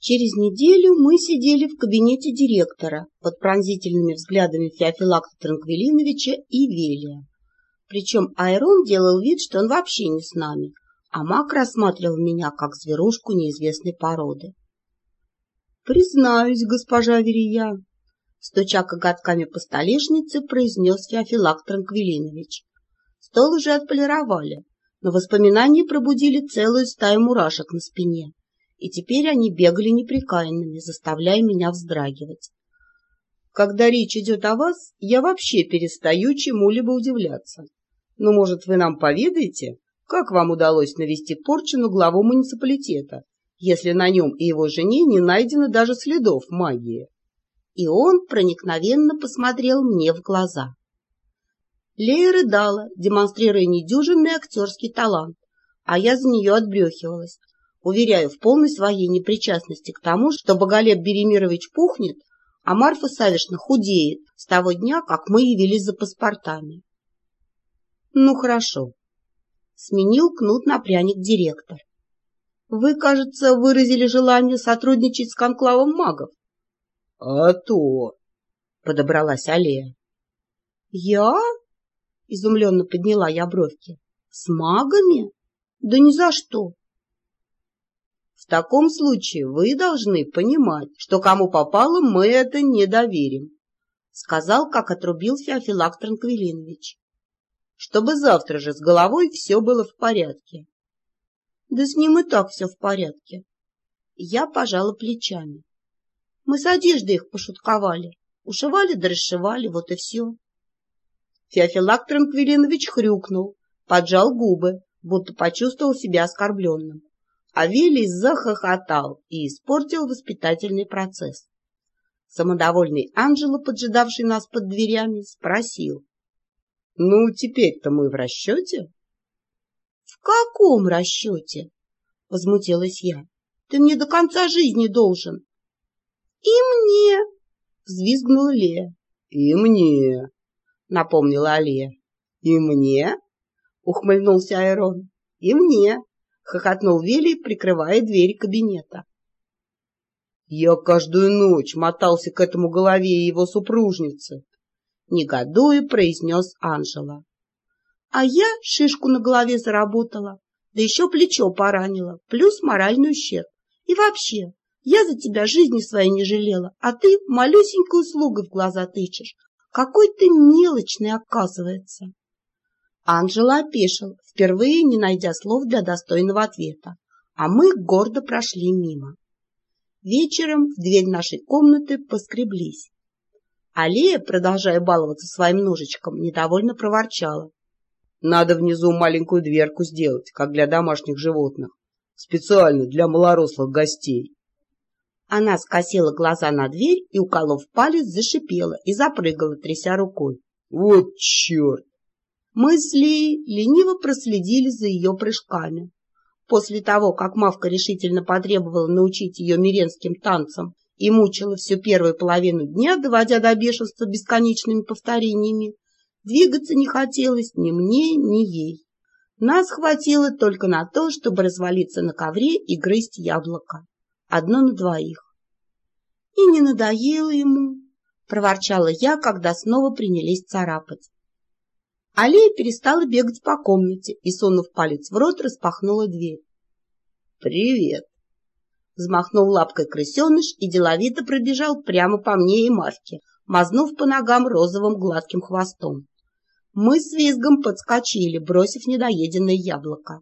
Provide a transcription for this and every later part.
Через неделю мы сидели в кабинете директора под пронзительными взглядами Феофилакта Транквилиновича и Велия. Причем Айрон делал вид, что он вообще не с нами, а Мак рассматривал меня как зверушку неизвестной породы. — Признаюсь, госпожа Верия, — стуча коготками по столешнице, произнес Феофилакт Транквилинович. Стол уже отполировали, но воспоминания пробудили целую стаю мурашек на спине и теперь они бегали неприкаянными, заставляя меня вздрагивать. Когда речь идет о вас, я вообще перестаю чему-либо удивляться. Но, может, вы нам поведаете, как вам удалось навести порчу на главу муниципалитета, если на нем и его жене не найдено даже следов магии? И он проникновенно посмотрел мне в глаза. Лея рыдала, демонстрируя недюжинный актерский талант, а я за нее отбрехивалась, уверяю в полной своей непричастности к тому, что Боголеп Беремирович пухнет, а Марфа Савишна худеет с того дня, как мы явились за паспортами. Ну, хорошо. Сменил кнут на пряник директор. Вы, кажется, выразили желание сотрудничать с конклавом магов. — А то! — подобралась Аллея. — Я? — изумленно подняла я бровки. — С магами? Да ни за что. В таком случае вы должны понимать, что кому попало, мы это не доверим, — сказал, как отрубил Феофилак Транквилинович. — Чтобы завтра же с головой все было в порядке. — Да с ним и так все в порядке. Я пожала плечами. Мы с одеждой их пошутковали, ушивали да расшивали, вот и все. Феофилак Транквилинович хрюкнул, поджал губы, будто почувствовал себя оскорбленным. Авелий захохотал и испортил воспитательный процесс. Самодовольный Анджело, поджидавший нас под дверями, спросил. — Ну, теперь-то мы в расчете? — В каком расчете? — возмутилась я. — Ты мне до конца жизни должен. — И мне! — взвизгнула Лея. — И мне! — напомнила Алия. — И мне? — ухмыльнулся Айрон. — И мне! — хохотнул Вилли, прикрывая дверь кабинета. Я каждую ночь мотался к этому голове его супружницы, — негодуя произнес Анжела. А я шишку на голове заработала, да еще плечо поранила, плюс моральный ущерб. И вообще, я за тебя жизни своей не жалела, а ты малюсенькую услугу в глаза тычешь. Какой ты мелочный, оказывается. Анжела опешил, впервые не найдя слов для достойного ответа, а мы гордо прошли мимо. Вечером в дверь нашей комнаты поскреблись. Алия, продолжая баловаться своим ножичком, недовольно проворчала. — Надо внизу маленькую дверку сделать, как для домашних животных, специально для малорослых гостей. Она скосила глаза на дверь и, уколов палец, зашипела и запрыгала, тряся рукой. — Вот черт! Мы с Лией лениво проследили за ее прыжками. После того, как Мавка решительно потребовала научить ее миренским танцам и мучила всю первую половину дня, доводя до бешенства бесконечными повторениями, двигаться не хотелось ни мне, ни ей. Нас хватило только на то, чтобы развалиться на ковре и грызть яблоко. Одно на двоих. И не надоело ему, проворчала я, когда снова принялись царапать. Алия перестала бегать по комнате и, сунув палец в рот, распахнула дверь. «Привет!» Взмахнул лапкой крысеныш и деловито пробежал прямо по мне и Мавке, мазнув по ногам розовым гладким хвостом. Мы с визгом подскочили, бросив недоеденное яблоко.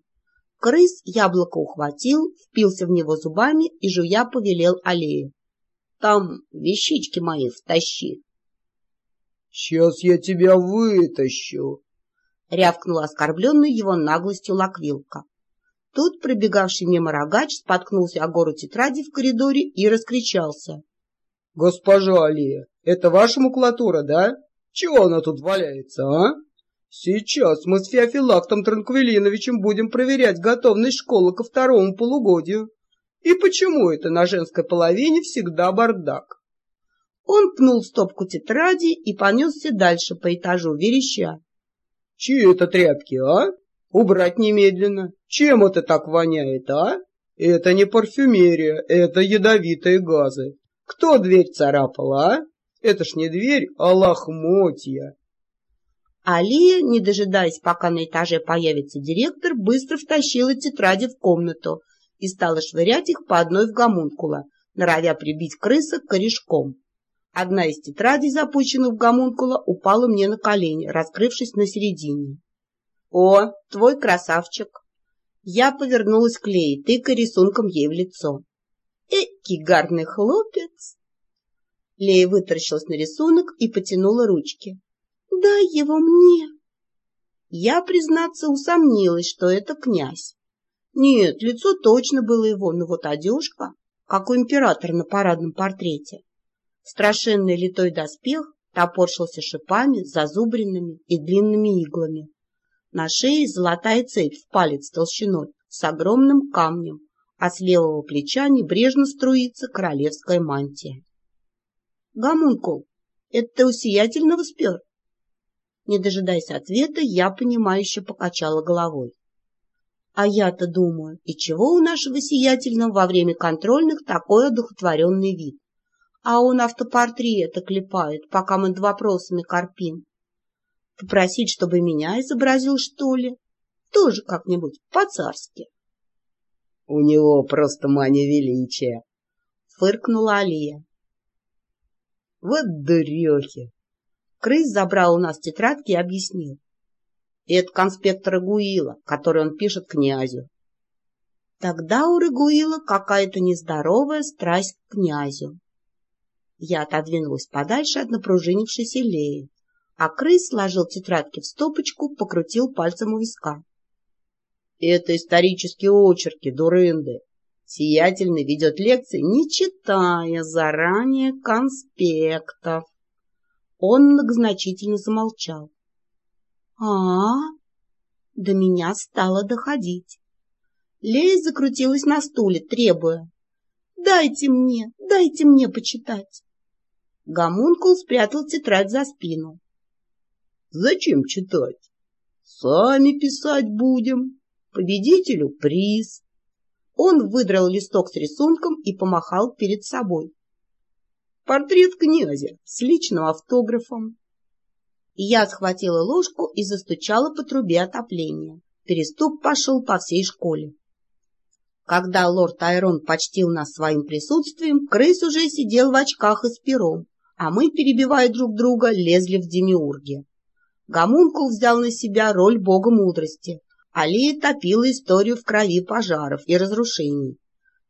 Крыс яблоко ухватил, впился в него зубами и, жуя, повелел аллею. — Там вещички мои втащи. — Сейчас я тебя вытащу! — рявкнула оскорбленный его наглостью лаквилка. Тут пробегавший мимо рогач споткнулся о гору тетради в коридоре и раскричался. — Госпожа Алия, это ваша макулатура, да? Чего она тут валяется, а? Сейчас мы с Феофилактом Транквилиновичем будем проверять готовность школы ко второму полугодию. И почему это на женской половине всегда бардак? Он пнул стопку тетради и понесся дальше по этажу, вереща. — Чьи это тряпки, а? Убрать немедленно. Чем это так воняет, а? Это не парфюмерия, это ядовитые газы. Кто дверь царапал, а? Это ж не дверь, а лохмотья. Алия, не дожидаясь, пока на этаже появится директор, быстро втащила тетради в комнату и стала швырять их по одной в гомункула, норовя прибить крыса корешком. Одна из тетрадей, запущенных в гомункула, упала мне на колени, раскрывшись на середине. — О, твой красавчик! Я повернулась к Лее, тыкая рисунком ей в лицо. — Эки гарный хлопец! Лея вытаращилась на рисунок и потянула ручки. Дай его мне. Я, признаться, усомнилась, что это князь. Нет, лицо точно было его, но вот одежка, как у императора на парадном портрете. Страшенный литой доспех топорщился шипами, зазубренными и длинными иглами. На шее золотая цепь в палец толщиной с огромным камнем, а с левого плеча небрежно струится королевская мантия. — Гомункул, это ты у спер? Не дожидаясь ответа, я понимающе покачала головой. А я-то думаю, и чего у нашего сиятельного во время контрольных такой одухотворенный вид? А он автопортреты клепает, пока мы над вопросами корпим. Попросить, чтобы меня изобразил, что ли? Тоже как-нибудь по-царски. — У него просто мания величия, — фыркнула Алия. — Вот дурехи! Крыс забрал у нас тетрадки и объяснил. Это конспект Рагуила, который он пишет князю. Тогда у Рагуила какая-то нездоровая страсть к князю. Я отодвинулась подальше от напружинившейся Леи, а крыс сложил тетрадки в стопочку, покрутил пальцем у виска. Это исторические очерки, дурынды. Сиятельный ведет лекции, не читая заранее конспектов. Он многозначительно замолчал. а а, До меня стало доходить. Лея закрутилась на стуле, требуя. «Дайте мне, дайте мне почитать!» Гомункул спрятал тетрадь за спину. «Зачем читать? Сами писать будем. Победителю приз». Он выдрал листок с рисунком и помахал перед собой. Портрет князя с личным автографом. Я схватила ложку и застучала по трубе отопления. Переступ пошел по всей школе. Когда лорд Айрон почтил нас своим присутствием, крыс уже сидел в очках и с пером, а мы, перебивая друг друга, лезли в демиурги. Гомункул взял на себя роль бога мудрости, а Лея топила историю в крови пожаров и разрушений.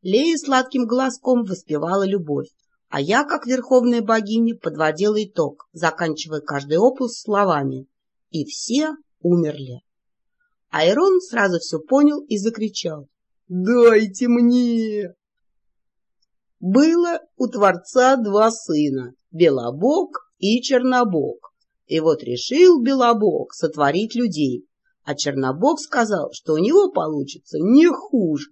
Лея сладким глазком воспевала любовь, а я, как верховная богиня, подводила итог, заканчивая каждый опус словами «И все умерли». Айрон сразу все понял и закричал «Дайте мне!» Было у Творца два сына, Белобог и Чернобог. И вот решил Белобог сотворить людей, а Чернобог сказал, что у него получится не хуже.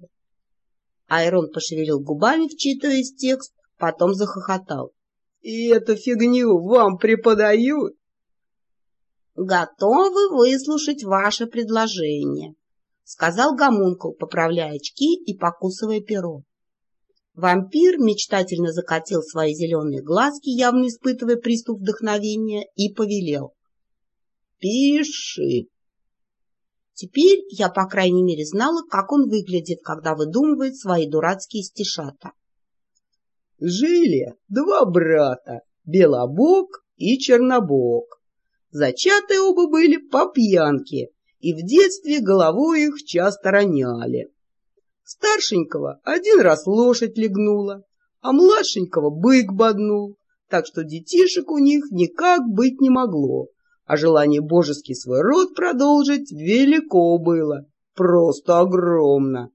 Айрон пошевелил губами, вчитываясь в текст, потом захохотал. — И эту фигню вам преподают? — Готовы выслушать ваше предложение, — сказал Гомункул, поправляя очки и покусывая перо. Вампир мечтательно закатил свои зеленые глазки, явно испытывая приступ вдохновения, и повелел. — Пиши. Теперь я, по крайней мере, знала, как он выглядит, когда выдумывает свои дурацкие стишата. Жили два брата, Белобог и Чернобог. Зачатые оба были по пьянке, и в детстве головой их часто роняли. Старшенького один раз лошадь легнула, а младшенького бык боднул, так что детишек у них никак быть не могло, а желание божеский свой род продолжить велико было, просто огромно.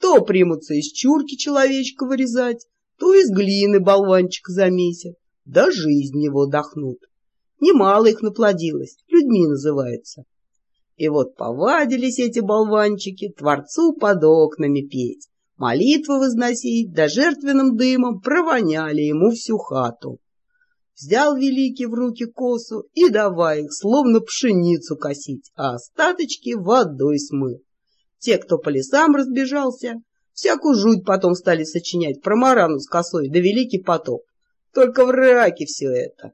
То примутся из чурки человечка вырезать, то из глины болванчик замесят, да жизнь его дохнут. Немало их наплодилось, людьми называется. И вот повадились эти болванчики Творцу под окнами петь, молитвы возносить, да жертвенным дымом провоняли ему всю хату. Взял великий в руки косу и давай их, словно пшеницу косить, а остаточки водой смыл. Те, кто по лесам разбежался, Всякую жуть потом стали сочинять про Марану с косой да великий потоп. Только в раке все это.